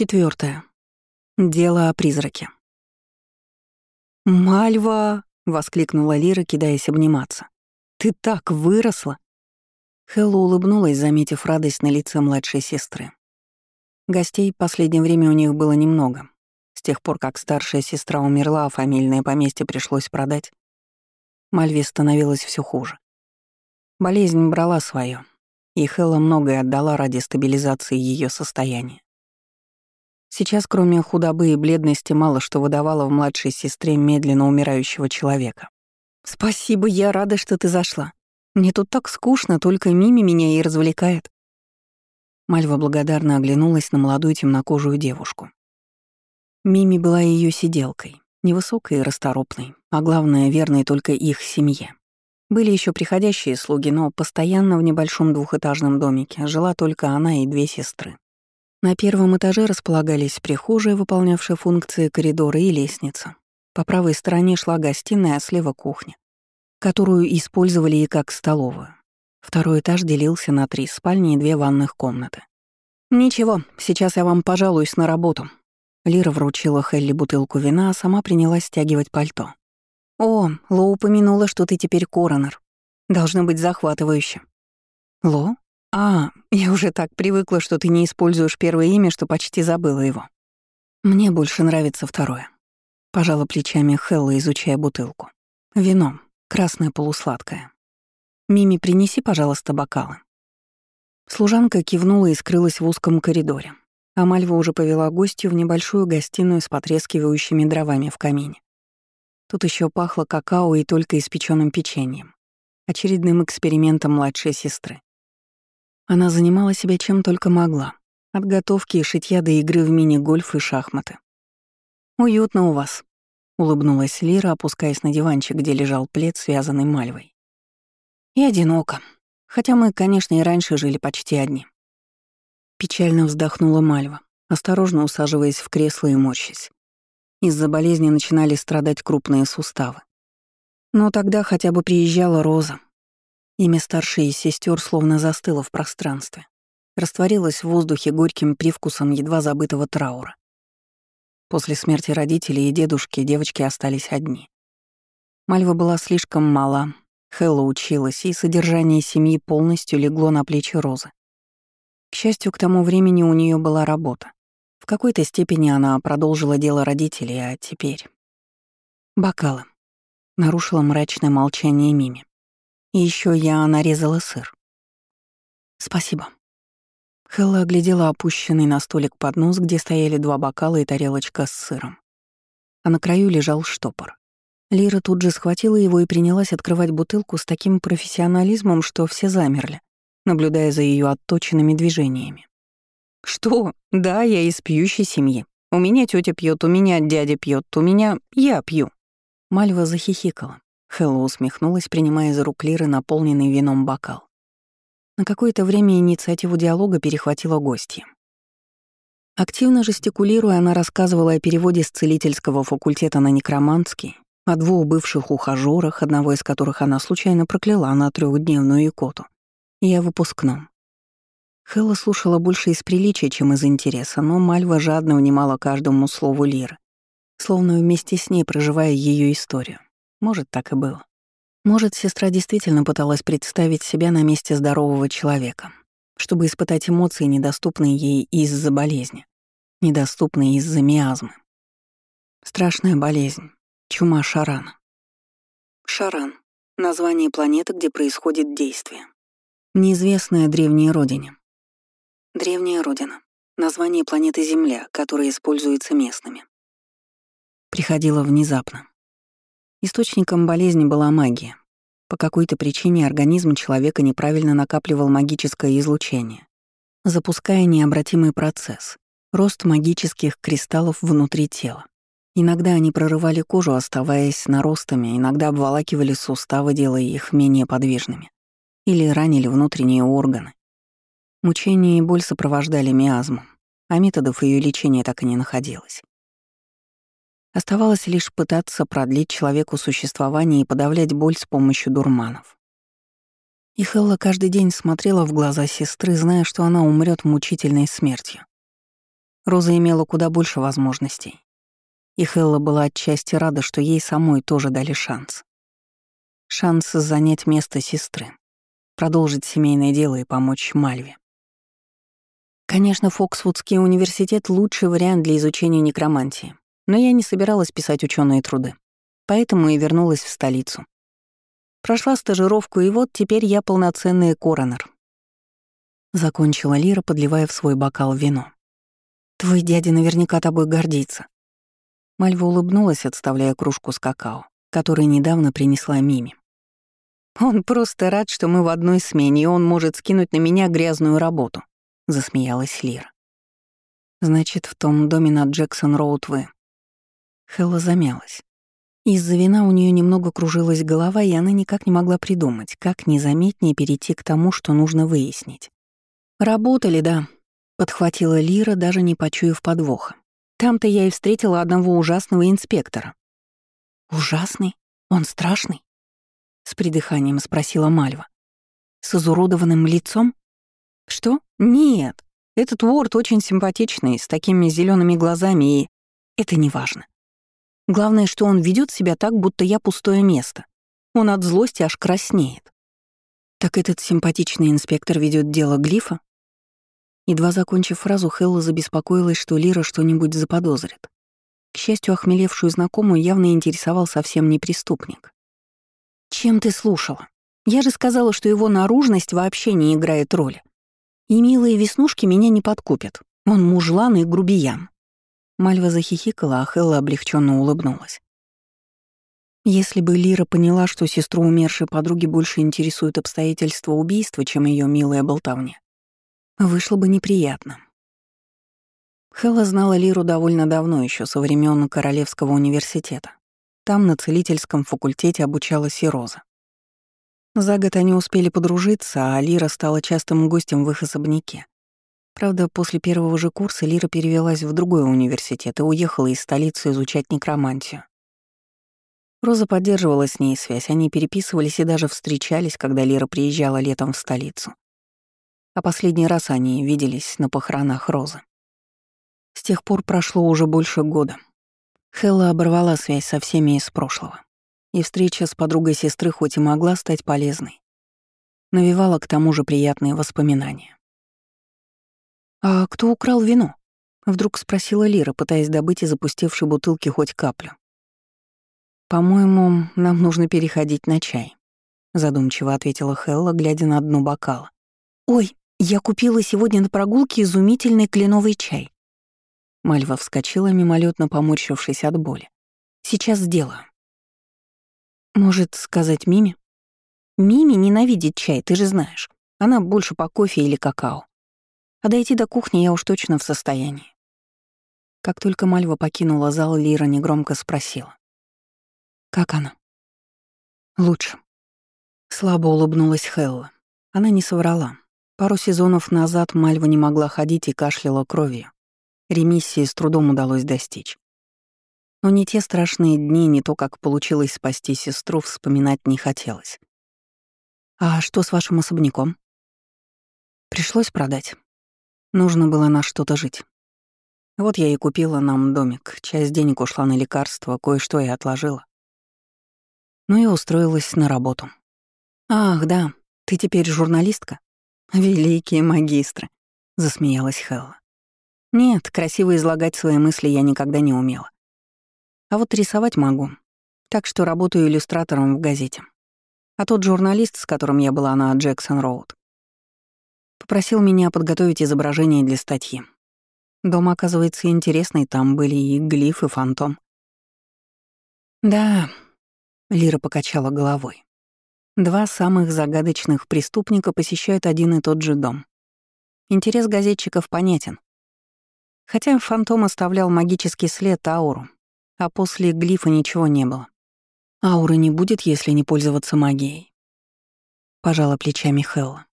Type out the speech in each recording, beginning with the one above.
Четвертое. Дело о призраке. «Мальва!» — воскликнула Лира, кидаясь обниматься. «Ты так выросла!» Хэлла улыбнулась, заметив радость на лице младшей сестры. Гостей последнее время у них было немного. С тех пор, как старшая сестра умерла, а фамильное поместье пришлось продать, Мальве становилось все хуже. Болезнь брала свое, и Хэлла многое отдала ради стабилизации ее состояния. Сейчас, кроме худобы и бледности, мало что выдавало в младшей сестре медленно умирающего человека. «Спасибо, я рада, что ты зашла. Мне тут так скучно, только Мими меня и развлекает». Мальва благодарно оглянулась на молодую темнокожую девушку. Мими была ее сиделкой, невысокой и расторопной, а главное, верной только их семье. Были еще приходящие слуги, но постоянно в небольшом двухэтажном домике жила только она и две сестры. На первом этаже располагались прихожая, выполнявшая функции коридора, и лестница. По правой стороне шла гостиная, а слева — кухня, которую использовали и как столовую. Второй этаж делился на три спальни и две ванных комнаты. «Ничего, сейчас я вам пожалуюсь на работу». Лира вручила Хелли бутылку вина, а сама принялась стягивать пальто. «О, Ло упомянула, что ты теперь коронер. Должно быть захватывающе». «Ло? «А, я уже так привыкла, что ты не используешь первое имя, что почти забыла его. Мне больше нравится второе». Пожала плечами Хелла, изучая бутылку. «Вино, красное полусладкое. Мими, принеси, пожалуйста, бокалы». Служанка кивнула и скрылась в узком коридоре, а Мальва уже повела гостью в небольшую гостиную с потрескивающими дровами в камине. Тут еще пахло какао и только испеченным печеньем, очередным экспериментом младшей сестры. Она занимала себя чем только могла. От готовки и шитья до игры в мини-гольф и шахматы. «Уютно у вас», — улыбнулась Лира, опускаясь на диванчик, где лежал плед, связанный мальвой. «И одиноко. Хотя мы, конечно, и раньше жили почти одни». Печально вздохнула Мальва, осторожно усаживаясь в кресло и морщась. Из-за болезни начинали страдать крупные суставы. Но тогда хотя бы приезжала Роза, Имя старшей из сестер словно застыло в пространстве, растворилось в воздухе горьким привкусом едва забытого траура. После смерти родителей и дедушки девочки остались одни. Мальва была слишком мала, Хэлла училась, и содержание семьи полностью легло на плечи Розы. К счастью, к тому времени у нее была работа. В какой-то степени она продолжила дело родителей, а теперь... Бокалы. Нарушила мрачное молчание Мими. И еще я нарезала сыр. Спасибо. Хелла оглядела опущенный на столик поднос, где стояли два бокала и тарелочка с сыром. А на краю лежал штопор. Лира тут же схватила его и принялась открывать бутылку с таким профессионализмом, что все замерли, наблюдая за ее отточенными движениями. «Что? Да, я из пьющей семьи. У меня тетя пьет, у меня дядя пьет, у меня я пью». Мальва захихикала. Хэлла усмехнулась, принимая за рук Лиры наполненный вином бокал. На какое-то время инициативу диалога перехватила гостья. Активно жестикулируя, она рассказывала о переводе с целительского факультета на некроманский, о двух бывших ухажёрах, одного из которых она случайно прокляла на трехдневную икоту, и о выпускном. Хэлла слушала больше из приличия, чем из интереса, но Мальва жадно внимала каждому слову Лиры, словно вместе с ней проживая ее историю. Может, так и было. Может, сестра действительно пыталась представить себя на месте здорового человека, чтобы испытать эмоции, недоступные ей из-за болезни, недоступные из-за миазмы. Страшная болезнь. Чума Шарана. Шаран — название планеты, где происходит действие. Неизвестная древней родине. Древняя родина. Название планеты Земля, которое используется местными. Приходило внезапно. Источником болезни была магия. По какой-то причине организм человека неправильно накапливал магическое излучение, запуская необратимый процесс — рост магических кристаллов внутри тела. Иногда они прорывали кожу, оставаясь наростами, иногда обволакивали суставы, делая их менее подвижными. Или ранили внутренние органы. Мучения и боль сопровождали миазму, а методов ее лечения так и не находилось. Оставалось лишь пытаться продлить человеку существование и подавлять боль с помощью дурманов. И Хелла каждый день смотрела в глаза сестры, зная, что она умрет мучительной смертью. Роза имела куда больше возможностей. И Хелла была отчасти рада, что ей самой тоже дали шанс. Шанс занять место сестры, продолжить семейное дело и помочь Мальве. Конечно, Фоксвудский университет — лучший вариант для изучения некромантии, но я не собиралась писать ученые труды, поэтому и вернулась в столицу. Прошла стажировку, и вот теперь я полноценный коронер. Закончила Лира, подливая в свой бокал вино. «Твой дядя наверняка тобой гордится». Мальва улыбнулась, отставляя кружку с какао, который недавно принесла Мими. «Он просто рад, что мы в одной смене, и он может скинуть на меня грязную работу», — засмеялась Лира. «Значит, в том доме на Джексон-Роуд вы...» Хелла замялась. Из-за вина у нее немного кружилась голова, и она никак не могла придумать, как незаметнее перейти к тому, что нужно выяснить. «Работали, да», — подхватила Лира, даже не почуяв подвоха. «Там-то я и встретила одного ужасного инспектора». «Ужасный? Он страшный?» — с придыханием спросила Мальва. «С изуродованным лицом?» «Что? Нет. Этот Уорд очень симпатичный, с такими зелеными глазами, и... Это не важно. Главное, что он ведет себя так, будто я пустое место. Он от злости аж краснеет. Так этот симпатичный инспектор ведет дело Глифа? Едва закончив фразу, Хелла забеспокоилась, что Лира что-нибудь заподозрит. К счастью, охмелевшую знакомую явно интересовал совсем не преступник. «Чем ты слушала? Я же сказала, что его наружность вообще не играет роли. И милые веснушки меня не подкупят. Он мужлан и грубиян. Мальва захихикала, а Хелла облегченно улыбнулась. Если бы Лира поняла, что сестру умершей подруги больше интересуют обстоятельства убийства, чем ее милая болтовня, вышло бы неприятно. Хелла знала Лиру довольно давно, еще со времен Королевского университета. Там на целительском факультете обучалась и Роза. За год они успели подружиться, а Лира стала частым гостем в их особняке. Правда, после первого же курса Лира перевелась в другой университет и уехала из столицы изучать некромантию. Роза поддерживала с ней связь, они переписывались и даже встречались, когда Лира приезжала летом в столицу. А последний раз они виделись на похоронах Розы. С тех пор прошло уже больше года. Хелла оборвала связь со всеми из прошлого. И встреча с подругой сестры хоть и могла стать полезной, навевала к тому же приятные воспоминания. «А кто украл вино?» — вдруг спросила Лира, пытаясь добыть из опустевшей бутылки хоть каплю. «По-моему, нам нужно переходить на чай», — задумчиво ответила Хелла, глядя на дно бокала. «Ой, я купила сегодня на прогулке изумительный кленовый чай». Мальва вскочила, мимолетно поморщившись от боли. «Сейчас сделаю». «Может, сказать Мими?» «Мими ненавидит чай, ты же знаешь. Она больше по кофе или какао. А дойти до кухни я уж точно в состоянии. Как только Мальва покинула зал, Лира негромко спросила. «Как она?» «Лучше». Слабо улыбнулась Хелла. Она не соврала. Пару сезонов назад Мальва не могла ходить и кашляла кровью. Ремиссии с трудом удалось достичь. Но не те страшные дни, не то, как получилось спасти сестру, вспоминать не хотелось. «А что с вашим особняком?» «Пришлось продать. Нужно было на что-то жить. Вот я и купила нам домик, часть денег ушла на лекарства, кое-что я отложила. Ну и устроилась на работу. «Ах, да, ты теперь журналистка?» «Великие магистры», — засмеялась Хелла. «Нет, красиво излагать свои мысли я никогда не умела. А вот рисовать могу, так что работаю иллюстратором в газете. А тот журналист, с которым я была на Джексон-Роуд, Попросил меня подготовить изображение для статьи. Дом, оказывается, интересный, там были и глиф, и фантом. «Да», — Лира покачала головой. «Два самых загадочных преступника посещают один и тот же дом. Интерес газетчиков понятен. Хотя фантом оставлял магический след ауру, а после глифа ничего не было. Ауры не будет, если не пользоваться магией. Пожала плечами Хелла.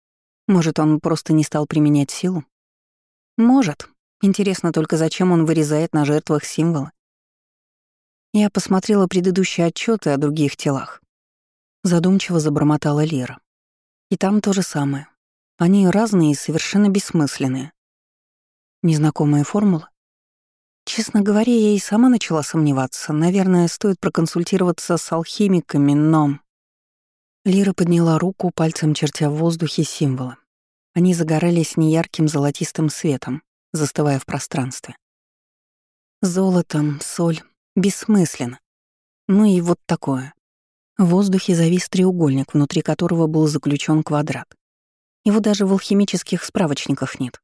Может, он просто не стал применять силу? Может. Интересно только, зачем он вырезает на жертвах символы? Я посмотрела предыдущие отчеты о других телах. Задумчиво забормотала Лира. И там то же самое. Они разные и совершенно бессмысленные. Незнакомая формула? Честно говоря, я и сама начала сомневаться. Наверное, стоит проконсультироваться с алхимиками, но... Лира подняла руку, пальцем чертя в воздухе символы. Они загорались неярким золотистым светом, застывая в пространстве. Золотом, соль. Бессмысленно. Ну и вот такое. В воздухе завис треугольник, внутри которого был заключен квадрат. Его даже в алхимических справочниках нет.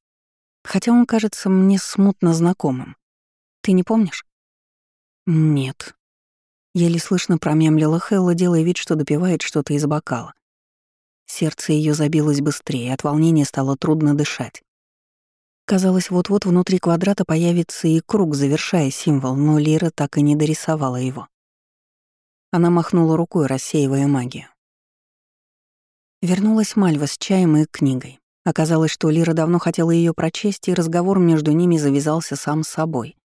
Хотя он кажется мне смутно знакомым. Ты не помнишь? Нет. Еле слышно промямлила Хелла, делая вид, что допивает что-то из бокала. Сердце ее забилось быстрее, от волнения стало трудно дышать. Казалось, вот-вот внутри квадрата появится и круг, завершая символ, но Лира так и не дорисовала его. Она махнула рукой, рассеивая магию. Вернулась Мальва с чаем и книгой. Оказалось, что Лира давно хотела ее прочесть, и разговор между ними завязался сам собой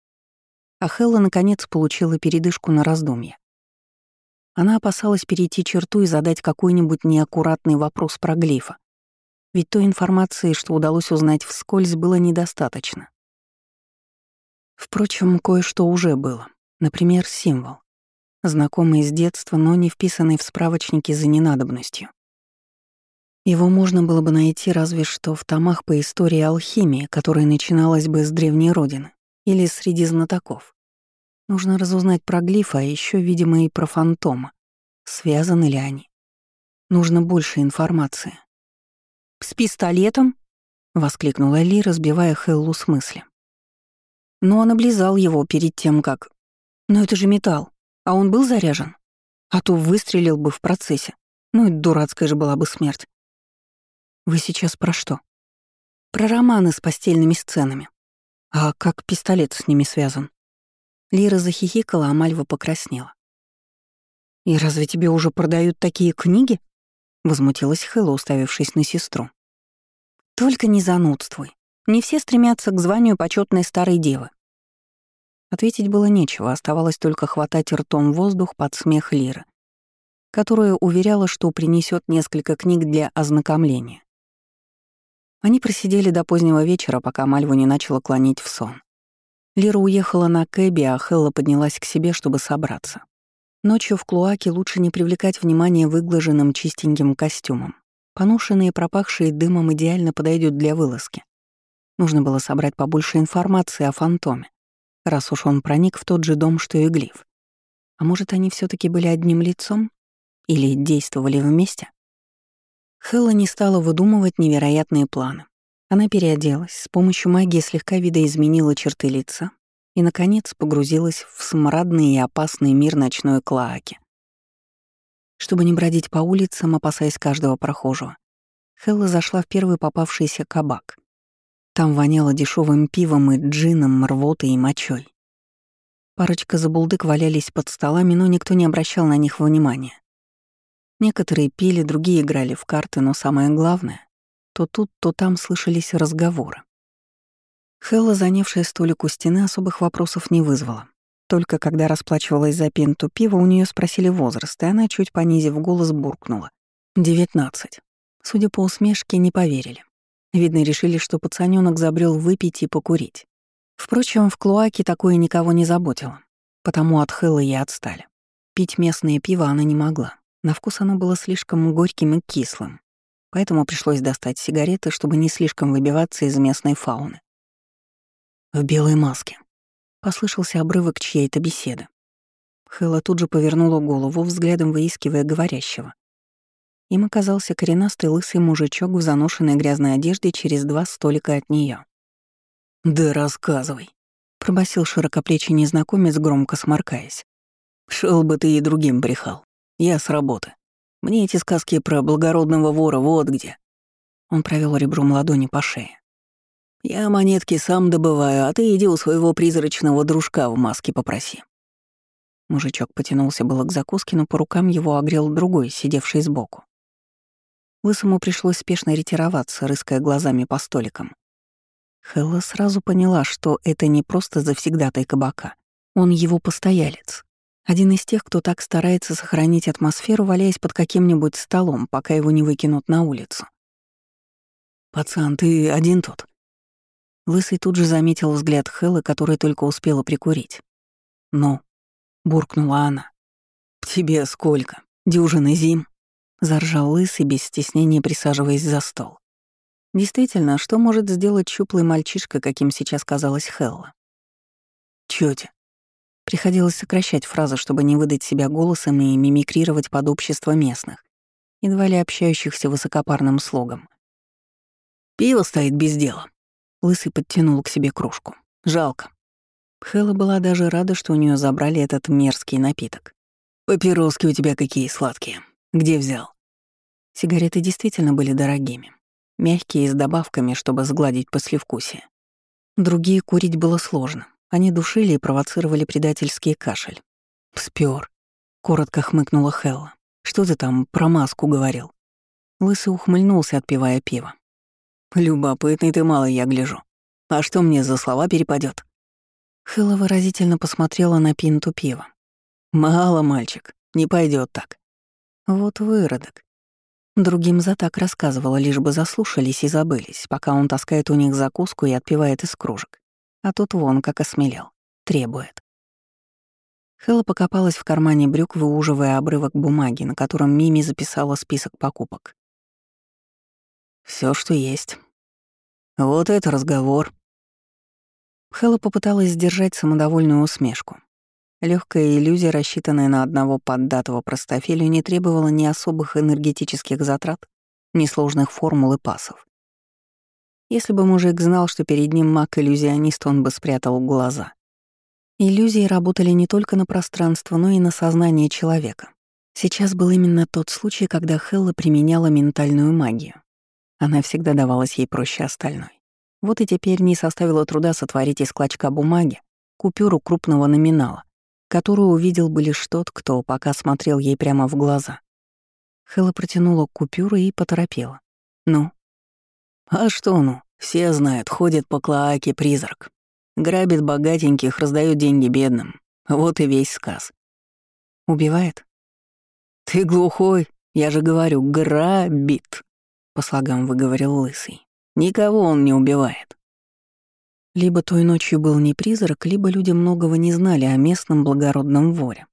а Хелла, наконец, получила передышку на раздумье. Она опасалась перейти черту и задать какой-нибудь неаккуратный вопрос про глифа. Ведь той информации, что удалось узнать вскользь, было недостаточно. Впрочем, кое-что уже было. Например, символ. Знакомый с детства, но не вписанный в справочники за ненадобностью. Его можно было бы найти разве что в томах по истории алхимии, которая начиналась бы с древней родины или среди знатоков. Нужно разузнать про глифа, а еще, видимо, и про фантома. Связаны ли они? Нужно больше информации. «С пистолетом?» — воскликнула Ли, разбивая Хеллу с мысли. Но он облизал его перед тем, как... «Но это же металл, а он был заряжен? А то выстрелил бы в процессе. Ну и дурацкая же была бы смерть». «Вы сейчас про что?» «Про романы с постельными сценами. А как пистолет с ними связан?» Лира захихикала, а Мальва покраснела. «И разве тебе уже продают такие книги?» — возмутилась Хэлла, уставившись на сестру. «Только не занудствуй. Не все стремятся к званию почетной старой девы». Ответить было нечего, оставалось только хватать ртом воздух под смех Лиры, которая уверяла, что принесет несколько книг для ознакомления. Они просидели до позднего вечера, пока Мальву не начала клонить в сон. Лира уехала на Кэби, а Хелла поднялась к себе, чтобы собраться. Ночью в клуаке лучше не привлекать внимание выглаженным чистеньким костюмом. Поношенные, пропахшие дымом идеально подойдут для вылазки. Нужно было собрать побольше информации о фантоме, раз уж он проник в тот же дом, что и Глиф. А может, они все таки были одним лицом? Или действовали вместе? Хелла не стала выдумывать невероятные планы. Она переоделась, с помощью магии слегка видоизменила черты лица и, наконец, погрузилась в смрадный и опасный мир ночной клоаки. Чтобы не бродить по улицам, опасаясь каждого прохожего, Хелла зашла в первый попавшийся кабак. Там воняло дешевым пивом и джином, рвотой и мочой. Парочка забулдык валялись под столами, но никто не обращал на них внимания. Некоторые пили, другие играли в карты, но самое главное, то тут, то там слышались разговоры. Хелла, занявшая столик у стены, особых вопросов не вызвала. Только когда расплачивалась за пинту пива, у нее спросили возраст, и она, чуть понизив голос, буркнула. «Девятнадцать». Судя по усмешке, не поверили. Видно, решили, что пацанёнок забрел выпить и покурить. Впрочем, в Клуаке такое никого не заботило, потому от Хеллы и отстали. Пить местное пиво она не могла. На вкус оно было слишком горьким и кислым, поэтому пришлось достать сигареты, чтобы не слишком выбиваться из местной фауны. В белой маске. Послышался обрывок чьей-то беседы. Хэлла тут же повернула голову, взглядом выискивая говорящего. Им оказался коренастый лысый мужичок в заношенной грязной одежде через два столика от нее. «Да рассказывай», — пробасил широкоплечий незнакомец, громко сморкаясь. «Шел бы ты и другим брехал. Я с работы. Мне эти сказки про благородного вора вот где. Он провел ребром ладони по шее. Я монетки сам добываю, а ты иди у своего призрачного дружка в маске попроси. Мужичок потянулся было к закуске, но по рукам его огрел другой, сидевший сбоку. Лысому пришлось спешно ретироваться, рыская глазами по столикам. Хэлла сразу поняла, что это не просто завсегдатай кабака. Он его постоялец. Один из тех, кто так старается сохранить атмосферу, валяясь под каким-нибудь столом, пока его не выкинут на улицу. «Пацан, ты один тут?» Лысый тут же заметил взгляд Хэллы, которая только успела прикурить. «Ну», — буркнула она. «Тебе сколько? Дюжины зим?» — заржал Лысый, без стеснения присаживаясь за стол. Действительно, что может сделать щуплый мальчишка, каким сейчас казалась Хелла? «Чётя». Приходилось сокращать фразы, чтобы не выдать себя голосом и мимикрировать под общество местных, едва ли общающихся высокопарным слогом. «Пиво стоит без дела», Лысый подтянул к себе кружку. Жалко. Хэлла была даже рада, что у нее забрали этот мерзкий напиток. «Папироски у тебя какие сладкие. Где взял?» Сигареты действительно были дорогими. Мягкие с добавками, чтобы сгладить послевкусие. Другие курить было сложно. Они душили и провоцировали предательский кашель. «Спёр», — коротко хмыкнула Хелла. «Что ты там про маску говорил?» Лысый ухмыльнулся, отпивая пиво. Любопытный ты малый, я гляжу. А что мне за слова перепадет? Хэлла выразительно посмотрела на пинту пива. Мало, мальчик, не пойдет так. Вот выродок. Другим за так рассказывала, лишь бы заслушались и забылись, пока он таскает у них закуску и отпивает из кружек. А тут вон как осмелел. Требует. Хэлла покопалась в кармане брюк, выуживая обрывок бумаги, на котором Мими записала список покупок. Все, что есть. Вот это разговор. Хэлла попыталась сдержать самодовольную усмешку. Легкая иллюзия, рассчитанная на одного поддатого простофиля, не требовала ни особых энергетических затрат, ни сложных формул и пасов. Если бы мужик знал, что перед ним маг-иллюзионист, он бы спрятал глаза. Иллюзии работали не только на пространство, но и на сознание человека. Сейчас был именно тот случай, когда Хелла применяла ментальную магию. Она всегда давалась ей проще остальной. Вот и теперь не составило труда сотворить из клочка бумаги купюру крупного номинала, которую увидел бы лишь тот, кто пока смотрел ей прямо в глаза. Хэлла протянула купюру и поторопела. «Ну?» «А что ну? Все знают, ходит по клоаке призрак. Грабит богатеньких, раздает деньги бедным. Вот и весь сказ». «Убивает?» «Ты глухой, я же говорю, грабит» по слогам выговорил Лысый. «Никого он не убивает». Либо той ночью был не призрак, либо люди многого не знали о местном благородном воре.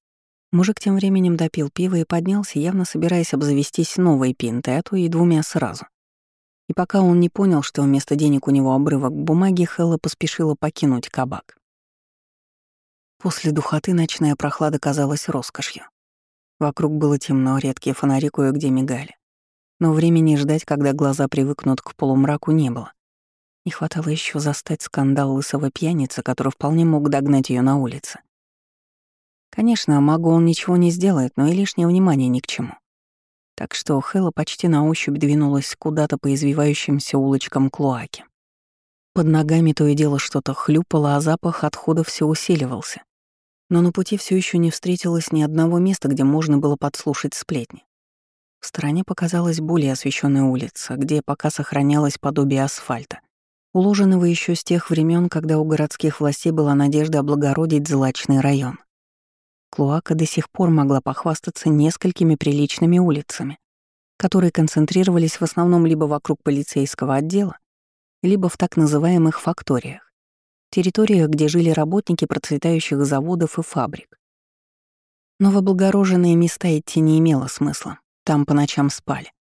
Мужик тем временем допил пиво и поднялся, явно собираясь обзавестись новой пинтой, а то и двумя сразу. И пока он не понял, что вместо денег у него обрывок бумаги, Хэлла поспешила покинуть кабак. После духоты ночная прохлада казалась роскошью. Вокруг было темно, редкие фонари кое-где мигали. Но времени ждать, когда глаза привыкнут к полумраку, не было. Не хватало еще застать скандал лысого пьяницы, который вполне мог догнать ее на улице. Конечно, магу он ничего не сделает, но и лишнее внимание ни к чему. Так что Хэлла почти на ощупь двинулась куда-то по извивающимся улочкам Клоаки. Под ногами то и дело что-то хлюпало, а запах отхода все усиливался. Но на пути все еще не встретилось ни одного места, где можно было подслушать сплетни. В стороне показалась более освещенная улица, где пока сохранялось подобие асфальта, уложенного еще с тех времен, когда у городских властей была надежда облагородить злачный район. Клуака до сих пор могла похвастаться несколькими приличными улицами, которые концентрировались в основном либо вокруг полицейского отдела, либо в так называемых факториях, территориях, где жили работники процветающих заводов и фабрик. Но в облагороженные места идти не имело смысла. Там по ночам спали.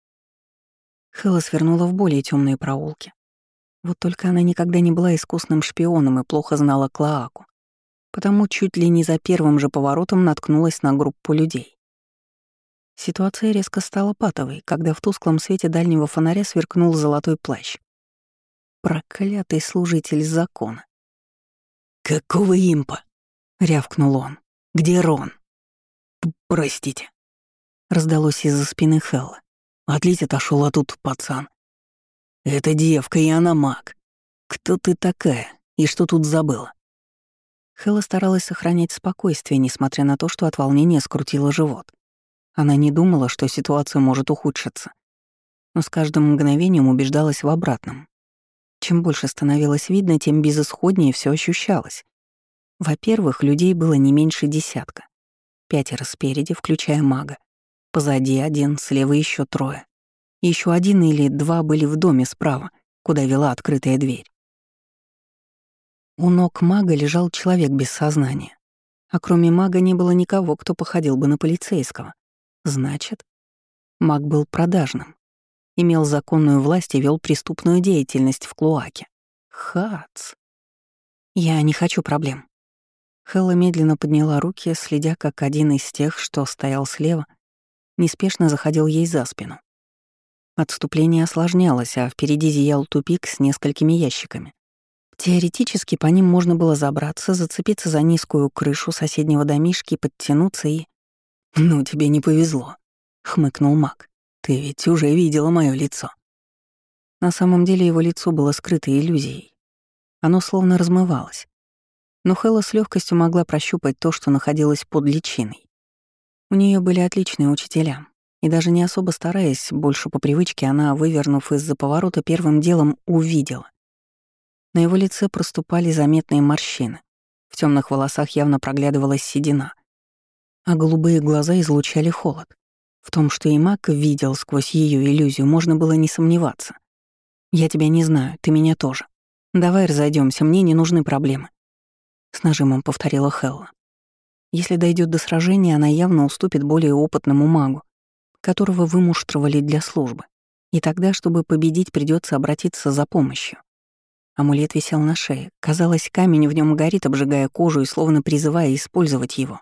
Хэлла свернула в более темные проулки. Вот только она никогда не была искусным шпионом и плохо знала Клоаку, потому чуть ли не за первым же поворотом наткнулась на группу людей. Ситуация резко стала патовой, когда в тусклом свете дальнего фонаря сверкнул золотой плащ. Проклятый служитель закона. «Какого импа?» — рявкнул он. «Где Рон?» «Простите», раздалось из-за спины Хелла. Отлить отошел, а тут пацан. Это девка, и она маг. Кто ты такая? И что тут забыла? Хелла старалась сохранять спокойствие, несмотря на то, что от волнения скрутила живот. Она не думала, что ситуация может ухудшиться. Но с каждым мгновением убеждалась в обратном. Чем больше становилось видно, тем безысходнее все ощущалось. Во-первых, людей было не меньше десятка. Пятеро спереди, включая мага. Позади один, слева еще трое. Еще один или два были в доме справа, куда вела открытая дверь. У ног мага лежал человек без сознания. А кроме мага не было никого, кто походил бы на полицейского. Значит, маг был продажным, имел законную власть и вел преступную деятельность в Клуаке. Хац. Я не хочу проблем. Хэлла медленно подняла руки, следя, как один из тех, что стоял слева, неспешно заходил ей за спину. Отступление осложнялось, а впереди зиял тупик с несколькими ящиками. Теоретически по ним можно было забраться, зацепиться за низкую крышу соседнего домишки, подтянуться и... «Ну, тебе не повезло», — хмыкнул маг. «Ты ведь уже видела мое лицо». На самом деле его лицо было скрыто иллюзией. Оно словно размывалось. Но Хэлла с легкостью могла прощупать то, что находилось под личиной. У нее были отличные учителя, и даже не особо стараясь, больше по привычке, она, вывернув из-за поворота, первым делом увидела. На его лице проступали заметные морщины. В темных волосах явно проглядывалась седина. А голубые глаза излучали холод. В том, что и Мак видел сквозь ее иллюзию, можно было не сомневаться. «Я тебя не знаю, ты меня тоже. Давай разойдемся, мне не нужны проблемы», — с нажимом повторила Хелла. Если дойдет до сражения, она явно уступит более опытному магу, которого вымуштровали для службы. И тогда, чтобы победить, придется обратиться за помощью. Амулет висел на шее. Казалось, камень в нем горит, обжигая кожу и словно призывая использовать его.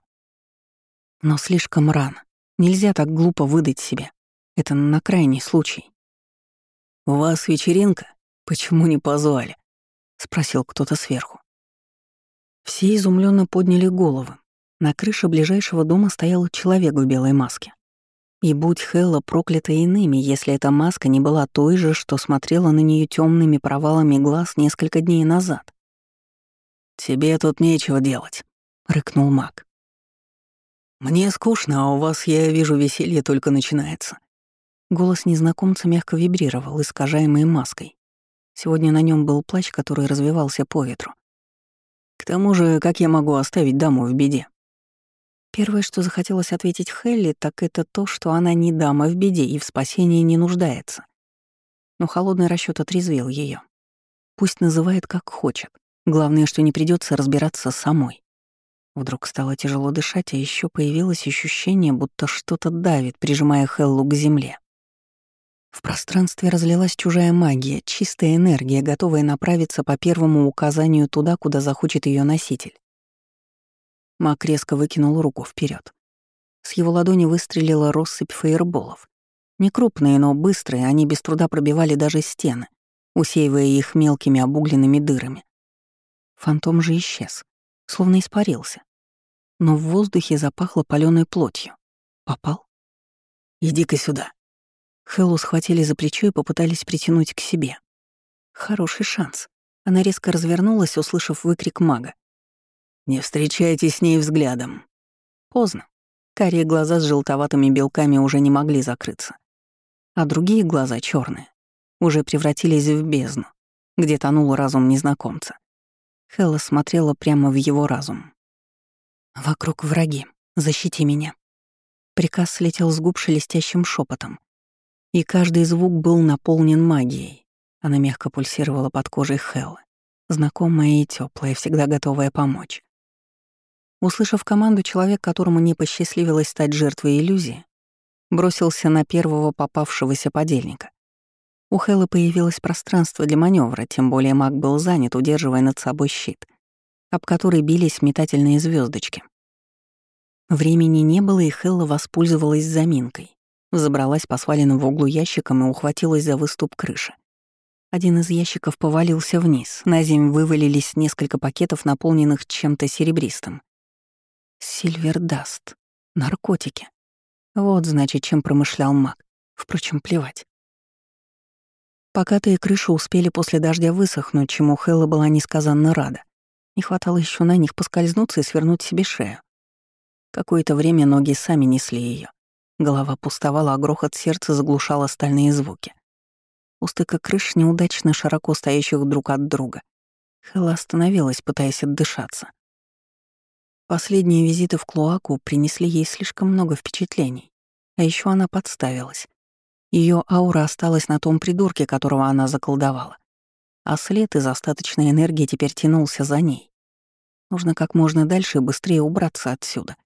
Но слишком рано. Нельзя так глупо выдать себя. Это на крайний случай. «У вас вечеринка? Почему не позвали?» — спросил кто-то сверху. Все изумленно подняли головы. На крыше ближайшего дома стоял человек в белой маске. И будь Хелла проклята иными, если эта маска не была той же, что смотрела на нее темными провалами глаз несколько дней назад. «Тебе тут нечего делать», — рыкнул маг. «Мне скучно, а у вас, я вижу, веселье только начинается». Голос незнакомца мягко вибрировал, искажаемый маской. Сегодня на нем был плащ, который развивался по ветру. «К тому же, как я могу оставить даму в беде? Первое, что захотелось ответить Хелли, так это то, что она не дама в беде и в спасении не нуждается. Но холодный расчет отрезвил ее. Пусть называет как хочет. Главное, что не придется разбираться самой. Вдруг стало тяжело дышать, а еще появилось ощущение, будто что-то давит, прижимая Хеллу к земле. В пространстве разлилась чужая магия, чистая энергия, готовая направиться по первому указанию туда, куда захочет ее носитель. Мак резко выкинул руку вперед. С его ладони выстрелила россыпь фейерболов. Не крупные, но быстрые, они без труда пробивали даже стены, усеивая их мелкими обугленными дырами. Фантом же исчез, словно испарился. Но в воздухе запахло паленой плотью. Попал? «Иди-ка сюда». Хэллу схватили за плечо и попытались притянуть к себе. Хороший шанс. Она резко развернулась, услышав выкрик мага. Не встречайтесь с ней взглядом. Поздно. Карие глаза с желтоватыми белками уже не могли закрыться. А другие глаза, черные, уже превратились в бездну, где тонул разум незнакомца. Хелла смотрела прямо в его разум. «Вокруг враги. Защити меня». Приказ слетел с губ шелестящим шепотом, и каждый звук был наполнен магией. Она мягко пульсировала под кожей Хеллы, знакомая и теплая, всегда готовая помочь. Услышав команду, человек, которому не посчастливилось стать жертвой иллюзии, бросился на первого попавшегося подельника. У Хэллы появилось пространство для маневра, тем более маг был занят, удерживая над собой щит, об который бились метательные звездочки. Времени не было, и Хелла воспользовалась заминкой. Забралась по сваленным в углу ящикам и ухватилась за выступ крыши. Один из ящиков повалился вниз, на землю вывалились несколько пакетов, наполненных чем-то серебристым. Сильвердаст. Наркотики. Вот, значит, чем промышлял маг. Впрочем, плевать. Покатые крыши успели после дождя высохнуть, чему Хэлла была несказанно рада. Не хватало еще на них поскользнуться и свернуть себе шею. Какое-то время ноги сами несли ее. Голова пустовала, а грохот сердца заглушал остальные звуки. У стыка крыш, неудачно широко стоящих друг от друга. Хэлла остановилась, пытаясь отдышаться. Последние визиты в Клоаку принесли ей слишком много впечатлений. А еще она подставилась. Ее аура осталась на том придурке, которого она заколдовала. а след из остаточной энергии теперь тянулся за ней. Нужно как можно дальше и быстрее убраться отсюда.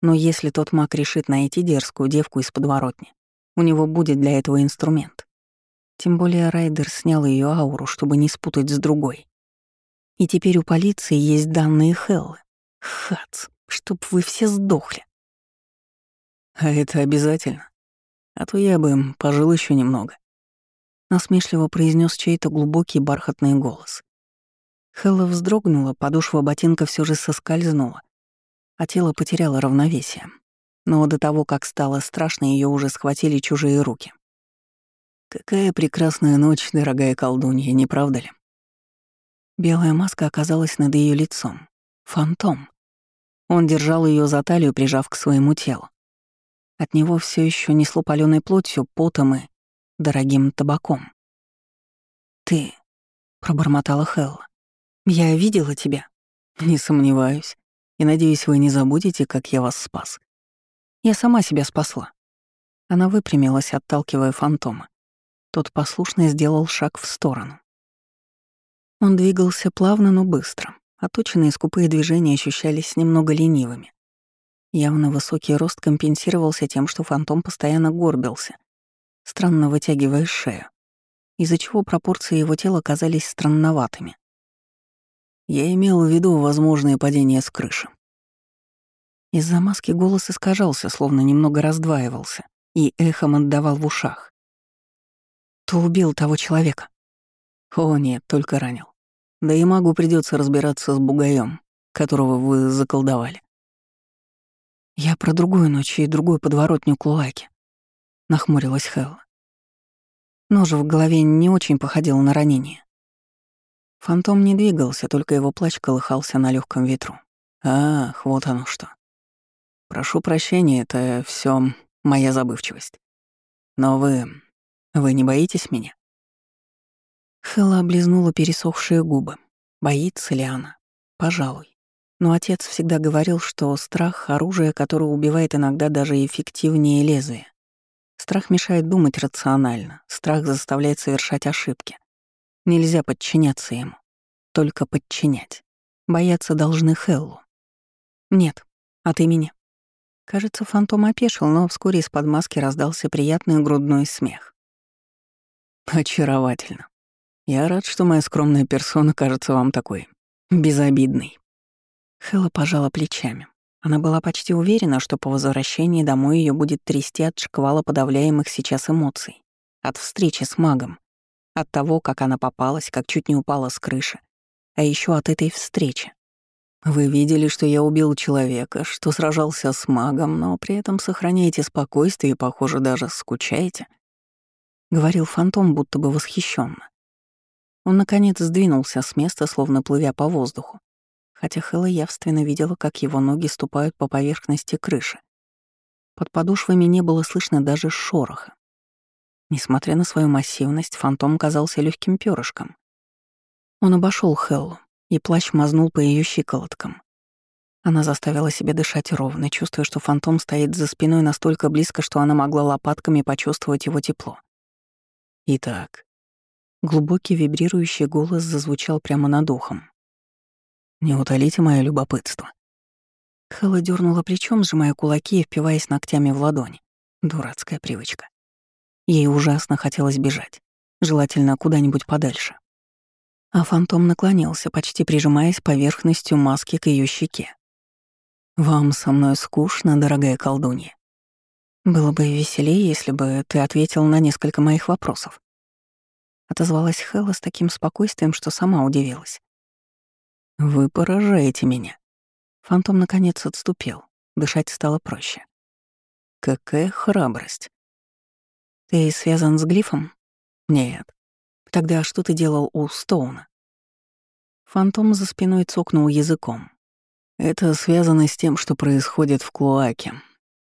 Но если тот маг решит найти дерзкую девку из подворотни, у него будет для этого инструмент. Тем более Райдер снял ее ауру, чтобы не спутать с другой. И теперь у полиции есть данные Хеллы. Хац, чтоб вы все сдохли. А это обязательно. А то я бы пожил еще немного. Насмешливо произнес чей-то глубокий бархатный голос. Хелла вздрогнула, подошва ботинка все же соскользнула, а тело потеряло равновесие. Но до того, как стало страшно, ее уже схватили чужие руки. «Какая прекрасная ночь, дорогая колдунья, не правда ли?» Белая маска оказалась над ее лицом. Фантом. Он держал ее за талию, прижав к своему телу. От него все еще несло паленой плотью, потом и дорогим табаком. «Ты», — пробормотала Хелла, — «я видела тебя». «Не сомневаюсь. И надеюсь, вы не забудете, как я вас спас». «Я сама себя спасла». Она выпрямилась, отталкивая фантома. Тот послушно сделал шаг в сторону. Он двигался плавно, но быстро. Оточенные скупые движения ощущались немного ленивыми. Явно высокий рост компенсировался тем, что фантом постоянно горбился, странно вытягивая шею, из-за чего пропорции его тела казались странноватыми. Я имел в виду возможное падение с крыши. Из-за маски голос искажался, словно немного раздваивался, и эхом отдавал в ушах. «Ты убил того человека?» «О нет, только ранил. Да и магу придется разбираться с бугаем, которого вы заколдовали». «Я про другую ночь и другую подворотню Клуаки», — нахмурилась Хелла. Нож в голове не очень походил на ранение. Фантом не двигался, только его плач колыхался на легком ветру. Ах, вот оно что. Прошу прощения, это все моя забывчивость. Но вы... вы не боитесь меня? Хэлла облизнула пересохшие губы. Боится ли она? Пожалуй. Но отец всегда говорил, что страх — оружие, которое убивает иногда даже эффективнее лезвия. Страх мешает думать рационально, страх заставляет совершать ошибки. Нельзя подчиняться ему, только подчинять. Бояться должны Хеллу. Нет, от имени. Кажется, фантом опешил, но вскоре из-под маски раздался приятный грудной смех. Очаровательно. Я рад, что моя скромная персона кажется вам такой безобидной. Хэлла пожала плечами. Она была почти уверена, что по возвращении домой ее будет трясти от шквала подавляемых сейчас эмоций, от встречи с магом, от того, как она попалась, как чуть не упала с крыши, а еще от этой встречи. Вы видели, что я убил человека, что сражался с магом, но при этом сохраняете спокойствие и, похоже, даже скучаете. Говорил фантом, будто бы восхищенно. Он, наконец, сдвинулся с места, словно плывя по воздуху, хотя Хэлла явственно видела, как его ноги ступают по поверхности крыши. Под подошвами не было слышно даже шороха. Несмотря на свою массивность, фантом казался легким перышком. Он обошел Хеллу, и плащ мазнул по ее щиколоткам. Она заставила себя дышать ровно, чувствуя, что фантом стоит за спиной настолько близко, что она могла лопатками почувствовать его тепло. Итак, глубокий вибрирующий голос зазвучал прямо над ухом. «Не утолите мое любопытство». Хэлла дернула плечом, сжимая кулаки и впиваясь ногтями в ладони. Дурацкая привычка. Ей ужасно хотелось бежать, желательно куда-нибудь подальше а фантом наклонился, почти прижимаясь поверхностью маски к ее щеке. «Вам со мной скучно, дорогая колдунья. Было бы веселее, если бы ты ответил на несколько моих вопросов». Отозвалась Хэлла с таким спокойствием, что сама удивилась. «Вы поражаете меня». Фантом наконец отступил, дышать стало проще. «Какая храбрость!» «Ты связан с Глифом?» «Нет. Тогда что ты делал у Стоуна? Фантом за спиной цокнул языком. Это связано с тем, что происходит в Клоаке.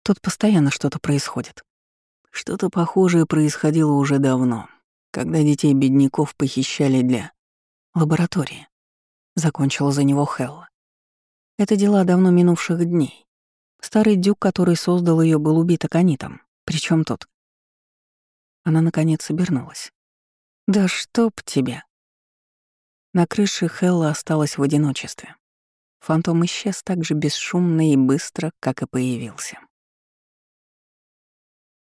Тут постоянно что-то происходит. Что-то похожее происходило уже давно, когда детей бедняков похищали для лаборатории. Закончила за него Хелла. Это дела давно минувших дней. Старый дюк, который создал ее, был убит аконитом. Причем тут? Она наконец обернулась. «Да чтоб тебя!» На крыше Хелла осталась в одиночестве. Фантом исчез так же бесшумно и быстро, как и появился.